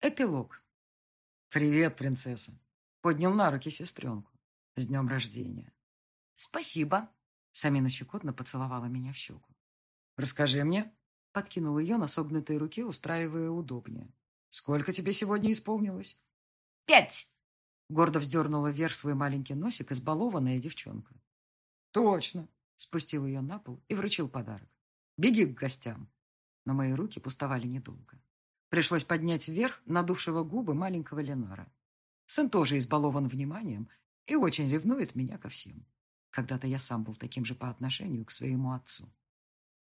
Эпилог. «Привет, принцесса!» Поднял на руки сестренку. «С днем рождения!» «Спасибо!» Самина щекотно поцеловала меня в щеку. «Расскажи мне!» Подкинул ее на согнутой руке, устраивая удобнее. «Сколько тебе сегодня исполнилось?» «Пять!» Гордо вздернула вверх свой маленький носик избалованная девчонка. «Точно!» Спустил ее на пол и вручил подарок. «Беги к гостям!» Но мои руки пустовали недолго. Пришлось поднять вверх надувшего губы маленького Ленара. Сын тоже избалован вниманием и очень ревнует меня ко всем. Когда-то я сам был таким же по отношению к своему отцу.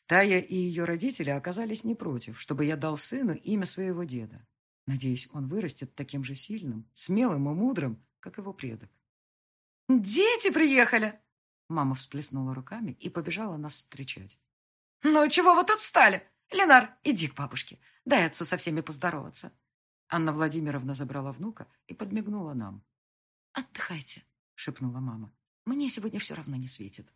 Тая и ее родители оказались не против, чтобы я дал сыну имя своего деда. Надеюсь, он вырастет таким же сильным, смелым и мудрым, как его предок. «Дети приехали!» Мама всплеснула руками и побежала нас встречать. «Ну, чего вы тут встали? Ленар, иди к бабушке. Дай отцу со всеми поздороваться. Анна Владимировна забрала внука и подмигнула нам. «Отдыхайте», — шепнула мама. «Мне сегодня все равно не светит».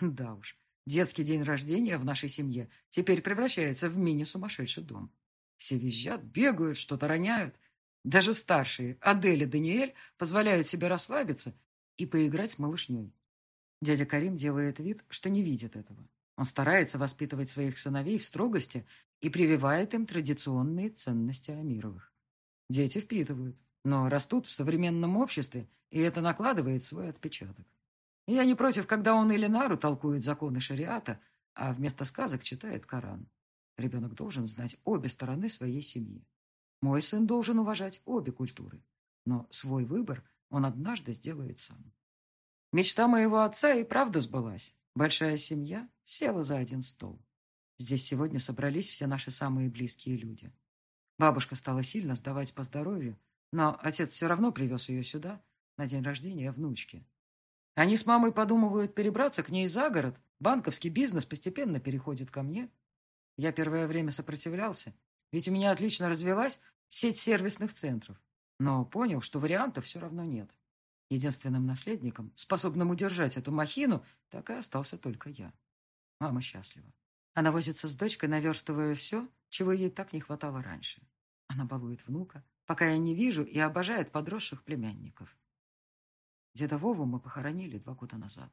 Да уж, детский день рождения в нашей семье теперь превращается в мини-сумасшедший дом. Все визжат, бегают, что-то роняют. Даже старшие, Адель и Даниэль, позволяют себе расслабиться и поиграть с малышней. Дядя Карим делает вид, что не видит этого. Он старается воспитывать своих сыновей в строгости и прививает им традиционные ценности Амировых. Дети впитывают, но растут в современном обществе, и это накладывает свой отпечаток. Я не против, когда он или Нару толкует законы шариата, а вместо сказок читает Коран. Ребенок должен знать обе стороны своей семьи. Мой сын должен уважать обе культуры, но свой выбор он однажды сделает сам. Мечта моего отца и правда сбылась. Большая семья села за один стол. Здесь сегодня собрались все наши самые близкие люди. Бабушка стала сильно сдавать по здоровью, но отец все равно привез ее сюда на день рождения внучки. Они с мамой подумывают перебраться к ней за город. Банковский бизнес постепенно переходит ко мне. Я первое время сопротивлялся, ведь у меня отлично развелась сеть сервисных центров. Но понял, что вариантов все равно нет. Единственным наследником, способным удержать эту махину, так и остался только я. Мама счастлива. Она возится с дочкой, наверстывая все, чего ей так не хватало раньше. Она балует внука, пока я не вижу, и обожает подросших племянников. Деда Вову мы похоронили два года назад.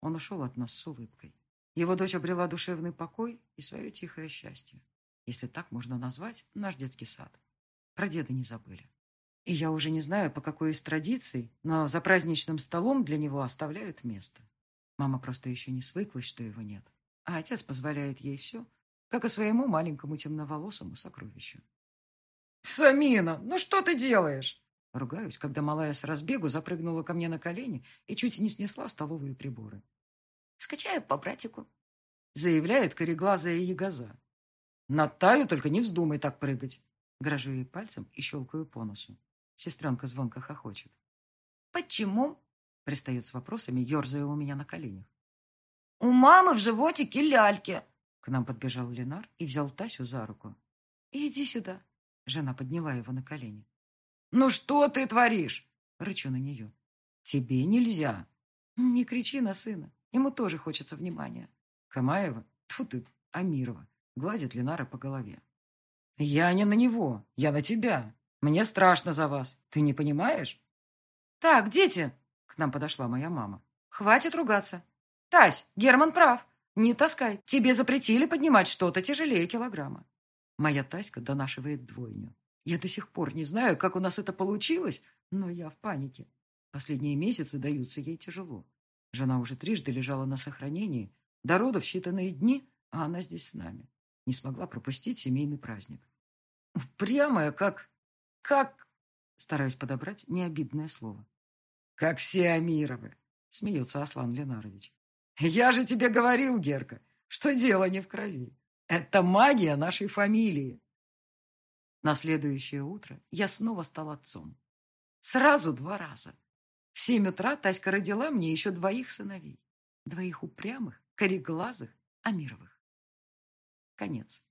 Он ушел от нас с улыбкой. Его дочь обрела душевный покой и свое тихое счастье. Если так можно назвать наш детский сад. Про деда не забыли. И я уже не знаю, по какой из традиций, но за праздничным столом для него оставляют место. Мама просто еще не свыклась, что его нет. А отец позволяет ей все, как и своему маленькому темноволосому сокровищу. «Самина, ну что ты делаешь?» Ругаюсь, когда малая с разбегу запрыгнула ко мне на колени и чуть не снесла столовые приборы. «Скачаю по братику», — заявляет кореглазая ягоза. «На Таю только не вздумай так прыгать!» Грожу ей пальцем и щелкаю по носу. Сестренка звонко хохочет. «Почему?» Пристает с вопросами, ерзая у меня на коленях. «У мамы в животике ляльки!» К нам подбежал Ленар и взял Тасю за руку. «Иди сюда!» Жена подняла его на колени. «Ну что ты творишь?» Рычу на нее. «Тебе нельзя!» «Не кричи на сына, ему тоже хочется внимания». Камаева, тьфу ты, Амирова, гладит Ленара по голове. «Я не на него, я на тебя!» Мне страшно за вас. Ты не понимаешь? Так, дети, к нам подошла моя мама. Хватит ругаться. Тась, Герман прав. Не таскай. Тебе запретили поднимать что-то тяжелее килограмма. Моя Таська донашивает двойню. Я до сих пор не знаю, как у нас это получилось, но я в панике. Последние месяцы даются ей тяжело. Жена уже трижды лежала на сохранении. До родов считанные дни, а она здесь с нами. Не смогла пропустить семейный праздник. Упрямая, как... Как... Стараюсь подобрать необидное слово. Как все Амировы, смеется Аслан Ленарович. Я же тебе говорил, Герка, что дело не в крови. Это магия нашей фамилии. На следующее утро я снова стал отцом. Сразу два раза. В семь утра Таська родила мне еще двоих сыновей. Двоих упрямых, кореглазых, Амировых. Конец.